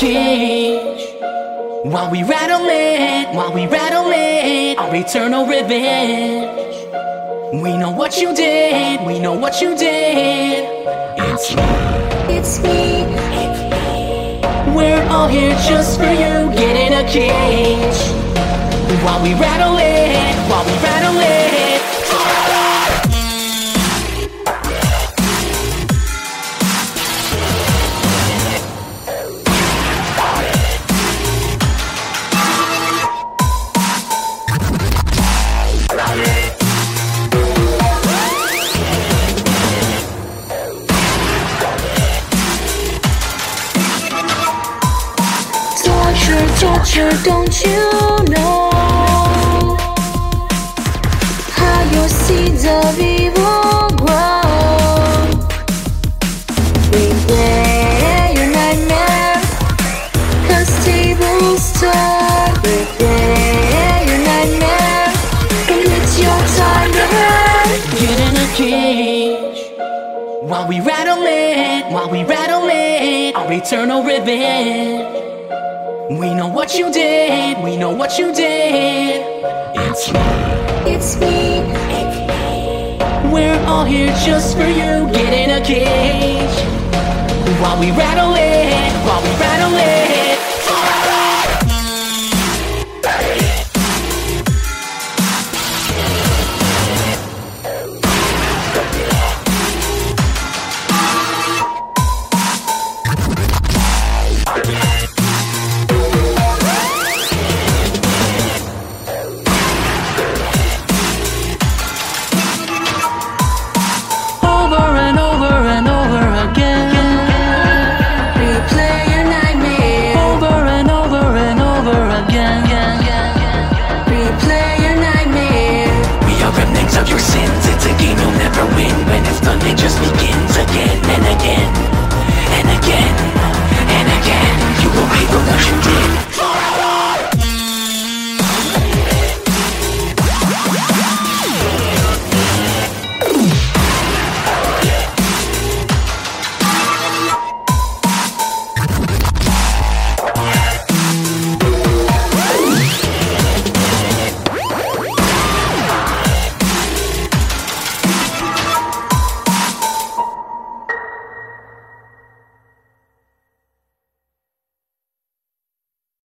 cage. While we rattle it, while we rattle it, our eternal revenge. We know what you did, we know what you did. It's me, It's me, we're all here just for you. Get in a cage. While we rattle it, while we rattle it. Torture, don't you know how your seeds of evil grow? Replay your nightmare, cause tables turn. Replay your nightmare, and it's your time to hurt. Get in a cage. While we rattle it, while we rattle it, our eternal revenge. We know what you did, we know what you did. It's me, It's me, we're all here just for you. Get in a cage. While we rattle it, while we rattle it. Your sins. It's a game you'll never win.